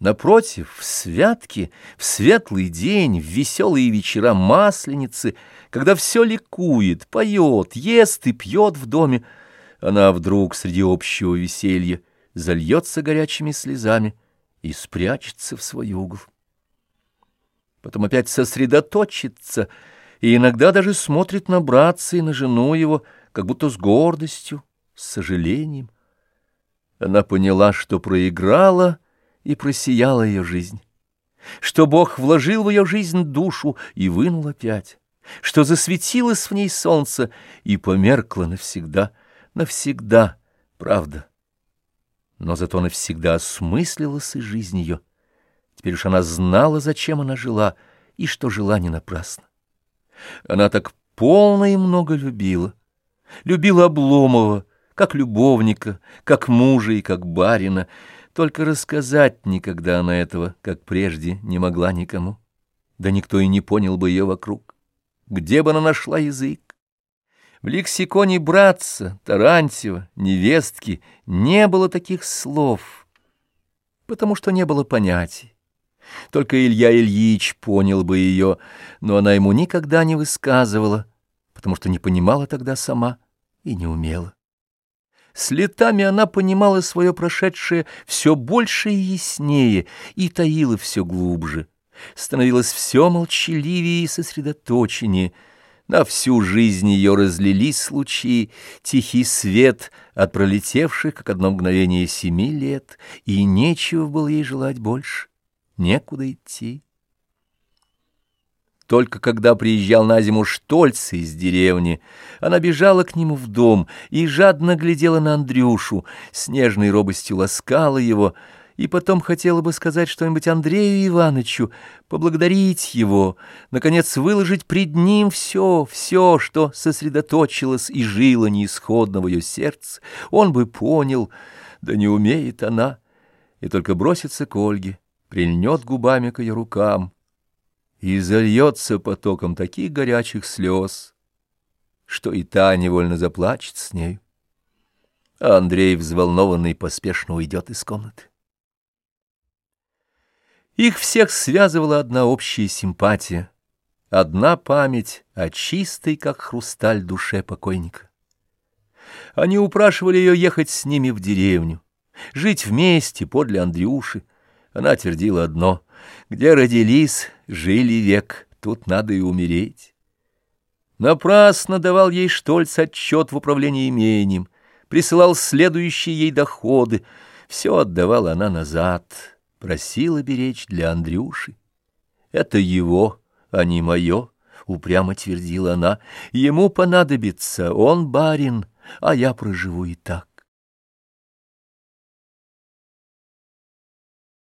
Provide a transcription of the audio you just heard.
Напротив, в святке, в светлый день, в веселые вечера масленицы, когда все ликует, поет, ест и пьет в доме, она вдруг среди общего веселья зальется горячими слезами и спрячется в свой угол. Потом опять сосредоточится и иногда даже смотрит на братца и на жену его, как будто с гордостью, с сожалением. Она поняла, что проиграла и просияла ее жизнь, что Бог вложил в ее жизнь душу и вынул опять, что засветилось в ней солнце и померкло навсегда, навсегда, правда. Но зато навсегда осмыслилась и жизнь ее. Теперь уж она знала, зачем она жила, и что жила не напрасно. Она так полно и много любила. Любила Обломова, как любовника, как мужа и как барина, только рассказать никогда она этого, как прежде, не могла никому. Да никто и не понял бы ее вокруг. Где бы она нашла язык? В лексиконе братца, Тарантьева, невестки не было таких слов, потому что не было понятий. Только Илья Ильич понял бы ее, но она ему никогда не высказывала, потому что не понимала тогда сама и не умела. С летами она понимала свое прошедшее все больше и яснее и таила все глубже, становилась все молчаливее и сосредоточеннее. На всю жизнь ее разлились лучи, тихий свет от пролетевших, как одно мгновение, семи лет, и нечего было ей желать больше, некуда идти. Только когда приезжал на зиму Штольц из деревни, она бежала к нему в дом и жадно глядела на Андрюшу, с нежной робостью ласкала его, и потом хотела бы сказать что-нибудь Андрею Ивановичу, поблагодарить его, наконец выложить пред ним все, все, что сосредоточилось и жило неисходно в ее сердце, он бы понял, да не умеет она, и только бросится к Ольге, прильнет губами к ее рукам, и зальется потоком таких горячих слез, что и та невольно заплачет с ней. А Андрей, взволнованный, поспешно уйдет из комнаты. Их всех связывала одна общая симпатия, одна память о чистой, как хрусталь, душе покойника. Они упрашивали ее ехать с ними в деревню, жить вместе подле Андрюши. Она твердила одно — где родились, жили век, тут надо и умереть. Напрасно давал ей Штольц отчет в управлении имением, присылал следующие ей доходы, все отдавала она назад, просила беречь для Андрюши. Это его, а не мое, упрямо твердила она, ему понадобится, он барин, а я проживу и так.